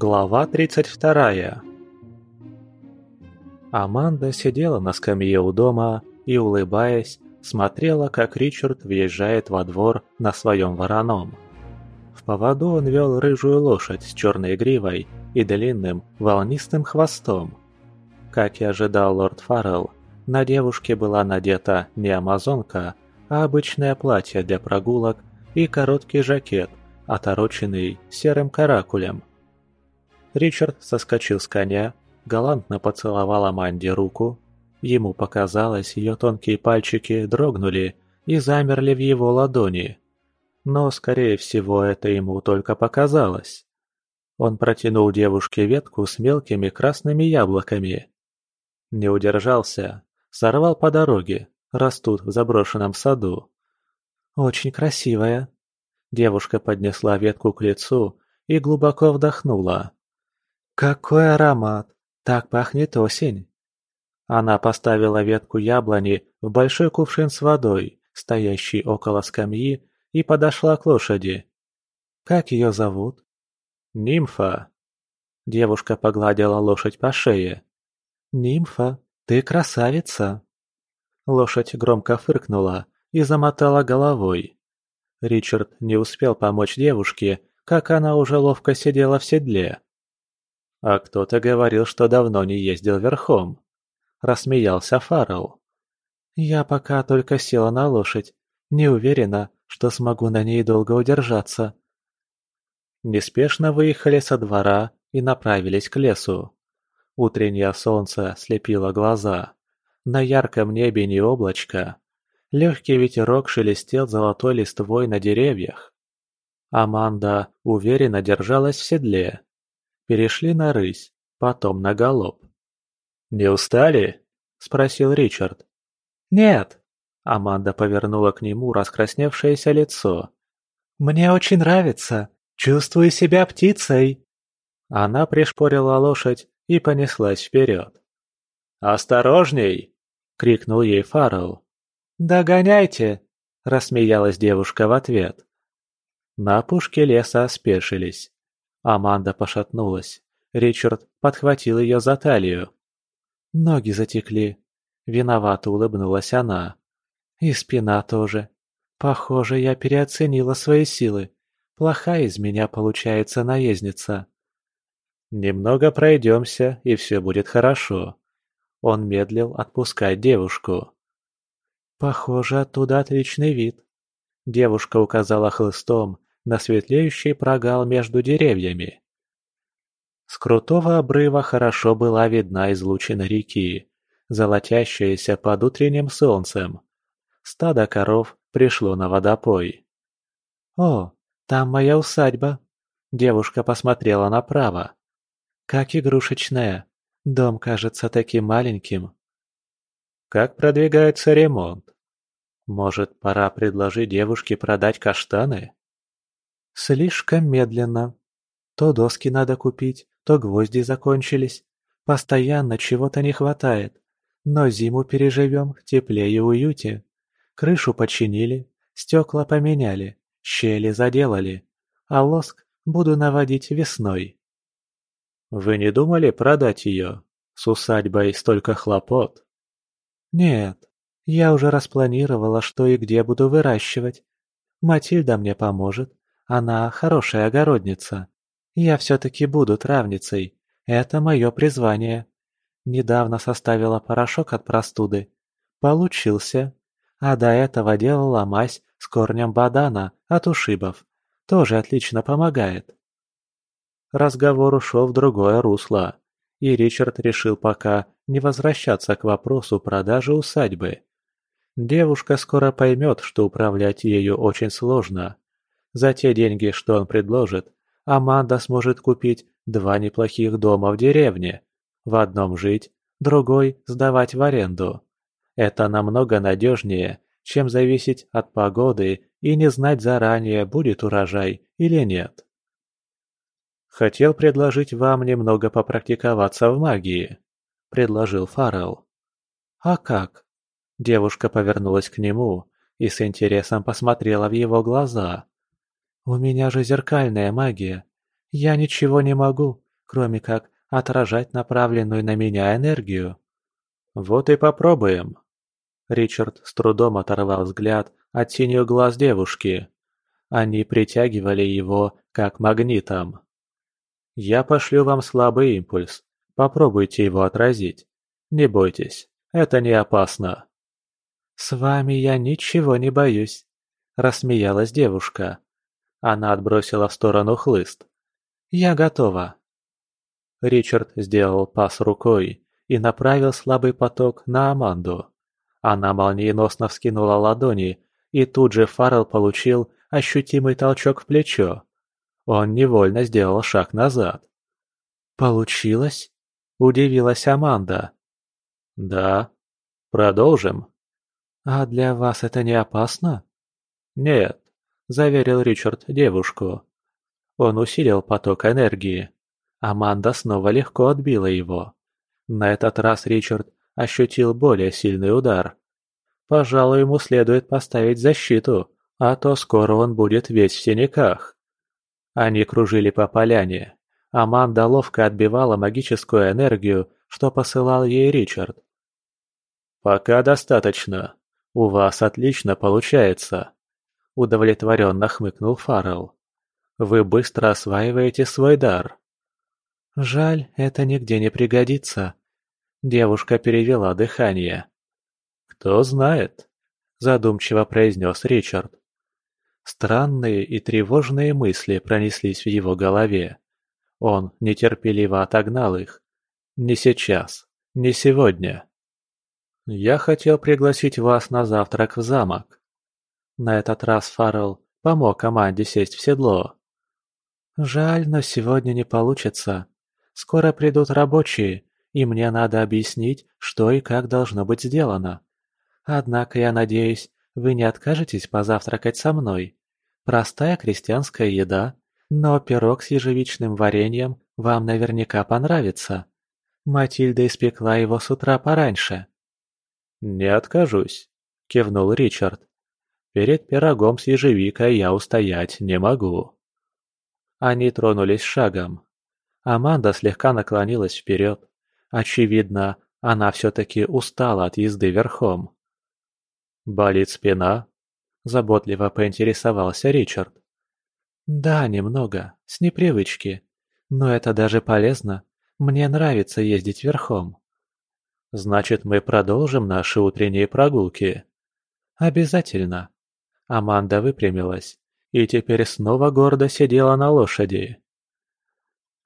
Глава 32 Аманда сидела на скамье у дома и, улыбаясь, смотрела, как Ричард въезжает во двор на своем вороном. В поводу он вел рыжую лошадь с черной гривой и длинным волнистым хвостом. Как и ожидал лорд Фаррелл, на девушке была надета не амазонка, а обычное платье для прогулок и короткий жакет, отороченный серым каракулем. Ричард соскочил с коня, галантно поцеловал Аманде руку. Ему показалось, ее тонкие пальчики дрогнули и замерли в его ладони. Но, скорее всего, это ему только показалось. Он протянул девушке ветку с мелкими красными яблоками. Не удержался, сорвал по дороге, растут в заброшенном саду. «Очень красивая». Девушка поднесла ветку к лицу и глубоко вдохнула. «Какой аромат! Так пахнет осень!» Она поставила ветку яблони в большой кувшин с водой, стоящий около скамьи, и подошла к лошади. «Как ее зовут?» «Нимфа». Девушка погладила лошадь по шее. «Нимфа, ты красавица!» Лошадь громко фыркнула и замотала головой. Ричард не успел помочь девушке, как она уже ловко сидела в седле. А кто-то говорил, что давно не ездил верхом. Рассмеялся Фаррелл. Я пока только села на лошадь. Не уверена, что смогу на ней долго удержаться. Неспешно выехали со двора и направились к лесу. Утреннее солнце слепило глаза. На ярком небе не облачко. Легкий ветерок шелестел золотой листвой на деревьях. Аманда уверенно держалась в седле, перешли на рысь, потом на галоп. «Не устали?» – спросил Ричард. «Нет!» – Аманда повернула к нему раскрасневшееся лицо. «Мне очень нравится! Чувствую себя птицей!» Она пришпорила лошадь и понеслась вперед. «Осторожней!» – крикнул ей Фаррелл. «Догоняйте!» – рассмеялась девушка в ответ. На опушке леса спешились. Аманда пошатнулась. Ричард подхватил ее за талию. Ноги затекли. Виновато улыбнулась она. И спина тоже. Похоже, я переоценила свои силы. Плохая из меня получается наездница. Немного пройдемся, и все будет хорошо. Он медлил отпускать девушку. Похоже, оттуда отличный вид. Девушка указала хлыстом на светлеющий прогал между деревьями. С крутого обрыва хорошо была видна излучина реки, золотящаяся под утренним солнцем. Стадо коров пришло на водопой. «О, там моя усадьба!» Девушка посмотрела направо. «Как игрушечная. Дом кажется таким маленьким». «Как продвигается ремонт? Может, пора предложить девушке продать каштаны?» Слишком медленно. То доски надо купить, то гвозди закончились. Постоянно чего-то не хватает. Но зиму переживем в тепле и уюте. Крышу починили, стекла поменяли, щели заделали. А лоск буду наводить весной. Вы не думали продать ее? С усадьбой столько хлопот. Нет, я уже распланировала, что и где буду выращивать. Матильда мне поможет, она хорошая огородница. Я все-таки буду травницей. Это мое призвание. Недавно составила порошок от простуды. Получился. А до этого делала мазь с корнем бадана от ушибов. Тоже отлично помогает. Разговор ушел в другое русло, и Ричард решил пока не возвращаться к вопросу продажи усадьбы. Девушка скоро поймет, что управлять ею очень сложно. За те деньги, что он предложит, Аманда сможет купить два неплохих дома в деревне. В одном жить, другой сдавать в аренду. Это намного надежнее, чем зависеть от погоды и не знать заранее, будет урожай или нет. «Хотел предложить вам немного попрактиковаться в магии», — предложил Фаррелл. «А как?» Девушка повернулась к нему и с интересом посмотрела в его глаза. «У меня же зеркальная магия. Я ничего не могу, кроме как отражать направленную на меня энергию. Вот и попробуем. Ричард с трудом оторвал взгляд от синих глаз девушки. Они притягивали его, как магнитом. «Я пошлю вам слабый импульс. Попробуйте его отразить. Не бойтесь, это не опасно». «С вами я ничего не боюсь», – рассмеялась девушка. Она отбросила в сторону хлыст. «Я готова». Ричард сделал пас рукой и направил слабый поток на Аманду. Она молниеносно вскинула ладони, и тут же Фаррелл получил ощутимый толчок в плечо. Он невольно сделал шаг назад. «Получилось?» – удивилась Аманда. «Да. Продолжим?» «А для вас это не опасно?» «Нет», – заверил Ричард девушку. Он усилил поток энергии. Аманда снова легко отбила его. На этот раз Ричард ощутил более сильный удар. Пожалуй, ему следует поставить защиту, а то скоро он будет весь в синяках. Они кружили по поляне. Аманда ловко отбивала магическую энергию, что посылал ей Ричард. «Пока достаточно. У вас отлично получается», – удовлетворенно хмыкнул Фаррелл. «Вы быстро осваиваете свой дар». «Жаль, это нигде не пригодится». Девушка перевела дыхание. «Кто знает», – задумчиво произнес Ричард. Странные и тревожные мысли пронеслись в его голове. Он нетерпеливо отогнал их. «Не сейчас, не сегодня». «Я хотел пригласить вас на завтрак в замок». На этот раз Фаррелл помог команде сесть в седло. «Жаль, но сегодня не получится. Скоро придут рабочие, и мне надо объяснить, что и как должно быть сделано. Однако я надеюсь, вы не откажетесь позавтракать со мной. Простая крестьянская еда, но пирог с ежевичным вареньем вам наверняка понравится. Матильда испекла его с утра пораньше». «Не откажусь», – кивнул Ричард. «Перед пирогом с ежевикой я устоять не могу». Они тронулись шагом, Аманда слегка наклонилась вперед. Очевидно, она все-таки устала от езды верхом. «Болит спина?» – заботливо поинтересовался Ричард. «Да, немного, с непривычки. Но это даже полезно. Мне нравится ездить верхом». «Значит, мы продолжим наши утренние прогулки?» «Обязательно». Аманда выпрямилась и теперь снова гордо сидела на лошади.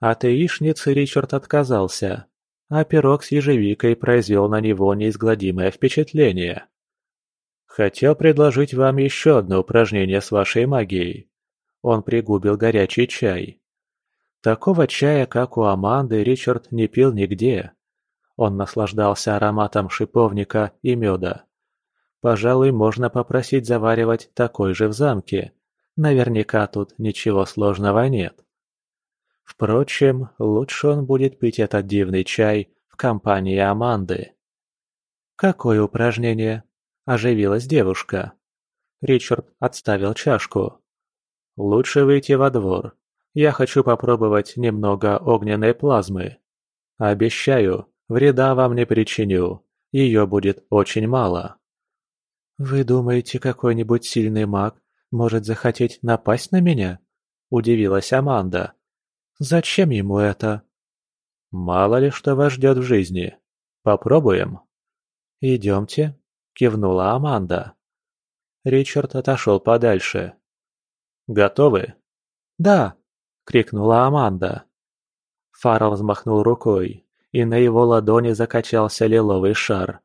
От яичницы Ричард отказался, а пирог с ежевикой произвел на него неизгладимое впечатление. «Хотел предложить вам еще одно упражнение с вашей магией». Он пригубил горячий чай. Такого чая, как у Аманды, Ричард не пил нигде. Он наслаждался ароматом шиповника и меда. Пожалуй, можно попросить заваривать такой же в замке. Наверняка тут ничего сложного нет. Впрочем, лучше он будет пить этот дивный чай в компании Аманды. «Какое упражнение?» – оживилась девушка. Ричард отставил чашку. «Лучше выйти во двор. Я хочу попробовать немного огненной плазмы. Обещаю, вреда вам не причиню. Ее будет очень мало». «Вы думаете, какой-нибудь сильный маг может захотеть напасть на меня?» – удивилась Аманда. Зачем ему это? Мало ли что вас ждет в жизни. Попробуем. Идемте, кивнула Аманда. Ричард отошел подальше. «Готовы?» «Да!» — крикнула Аманда. Фаррелл взмахнул рукой, и на его ладони закачался лиловый шар.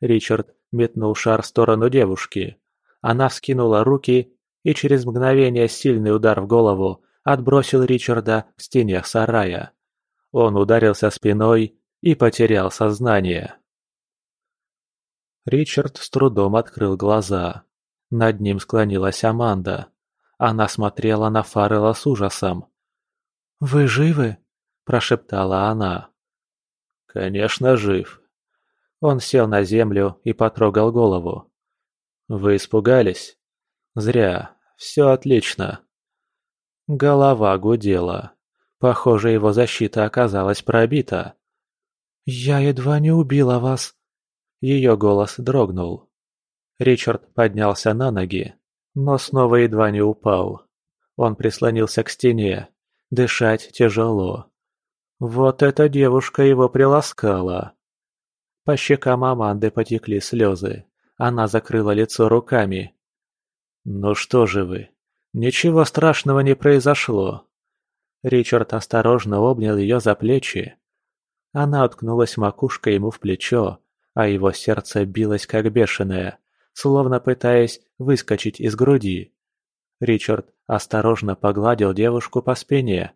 Ричард метнул шар в сторону девушки. Она вскинула руки, и через мгновение сильный удар в голову отбросил Ричарда к стене сарая. Он ударился спиной и потерял сознание. Ричард с трудом открыл глаза. Над ним склонилась Аманда. Она смотрела на Фаррелла с ужасом. «Вы живы?» – прошептала она. «Конечно, жив». Он сел на землю и потрогал голову. «Вы испугались?» «Зря. Все отлично». Голова гудела. Похоже, его защита оказалась пробита. «Я едва не убила вас!» Ее голос дрогнул. Ричард поднялся на ноги, но снова едва не упал. Он прислонился к стене. Дышать тяжело. Вот эта девушка его приласкала. По щекам Аманды потекли слезы. Она закрыла лицо руками. «Ну что же вы? Ничего страшного не произошло». Ричард осторожно обнял ее за плечи. Она уткнулась макушкой ему в плечо, а его сердце билось как бешеное, словно пытаясь выскочить из груди. Ричард осторожно погладил девушку по спине.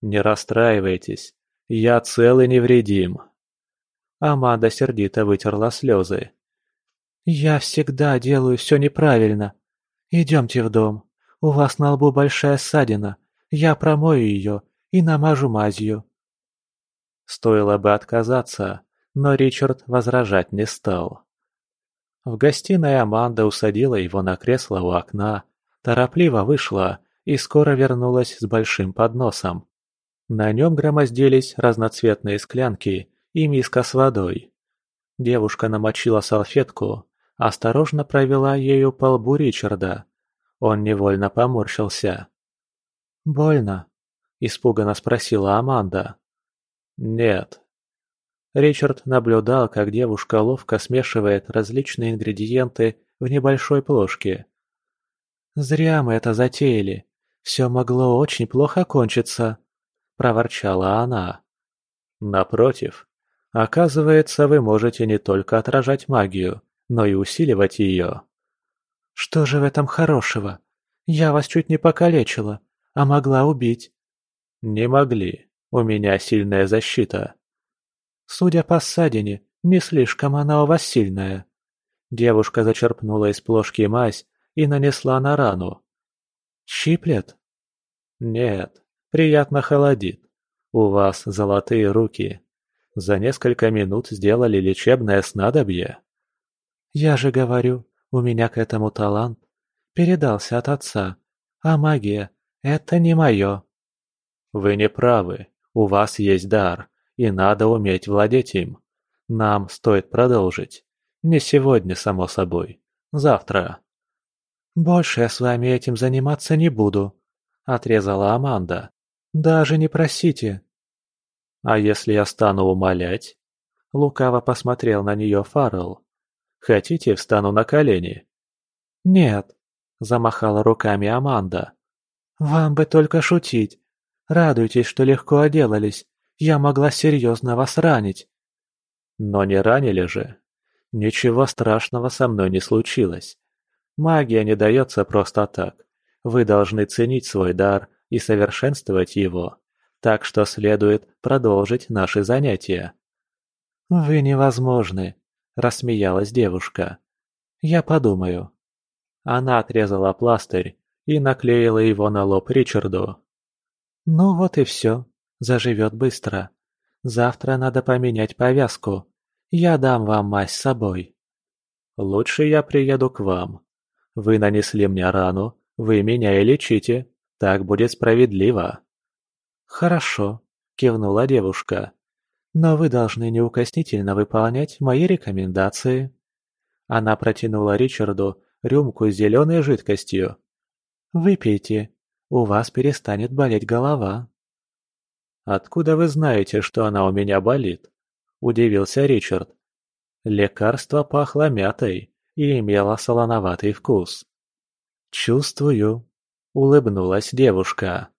«Не расстраивайтесь, я цел и невредим». Аманда сердито вытерла слезы. «Я всегда делаю все неправильно. Идемте в дом. У вас на лбу большая ссадина. Я промою ее и намажу мазью». Стоило бы отказаться, но Ричард возражать не стал. В гостиной Аманда усадила его на кресло у окна, торопливо вышла и скоро вернулась с большим подносом. На нем громоздились разноцветные склянки и миска с водой. Девушка намочила салфетку, осторожно провела ею по лбу Ричарда. Он невольно поморщился. «Больно?» – испуганно спросила Аманда. «Нет». Ричард наблюдал, как девушка ловко смешивает различные ингредиенты в небольшой плошке. «Зря мы это затеяли. Все могло очень плохо кончиться», – проворчала она. «Напротив, оказывается, вы можете не только отражать магию, но и усиливать ее». «Что же в этом хорошего? Я вас чуть не покалечила, а могла убить». «Не могли. У меня сильная защита». «Судя по ссадине, не слишком она у вас сильная». Девушка зачерпнула из плошки мазь и нанесла на рану. «Щиплет?» «Нет, приятно холодит. У вас золотые руки. За несколько минут сделали лечебное снадобье». «Я же говорю, у меня к этому талант. Передался от отца. А магия — это не мое». «Вы не правы. У вас есть дар, и надо уметь владеть им. Нам стоит продолжить. Не сегодня, само собой. Завтра». «Больше я с вами этим заниматься не буду», — отрезала Аманда. «Даже не просите». «А если я стану умолять?» Лукаво посмотрел на нее Фаррелл. «Хотите, встану на колени?» «Нет», — замахала руками Аманда. «Вам бы только шутить. Радуйтесь, что легко отделались. Я могла серьезно вас ранить». «Но не ранили же. Ничего страшного со мной не случилось. Магия не дается просто так. Вы должны ценить свой дар и совершенствовать его. Так что следует продолжить наши занятия. «Вы невозможны», – рассмеялась девушка. «Я подумаю». Она отрезала пластырь и наклеила его на лоб Ричарду. «Ну вот и все. Заживет быстро. Завтра надо поменять повязку. Я дам вам мазь с собой». «Лучше я приеду к вам», вы нанесли мне рану, вы меня и лечите. Так будет справедливо». «Хорошо», — кивнула девушка. «Но вы должны неукоснительно выполнять мои рекомендации». Она протянула Ричарду рюмку с зеленой жидкостью. «Выпейте, у вас перестанет болеть голова». «Откуда вы знаете, что она у меня болит?» – удивился Ричард. Лекарство пахло мятой и имела солоноватый вкус. «Чувствую», — улыбнулась девушка.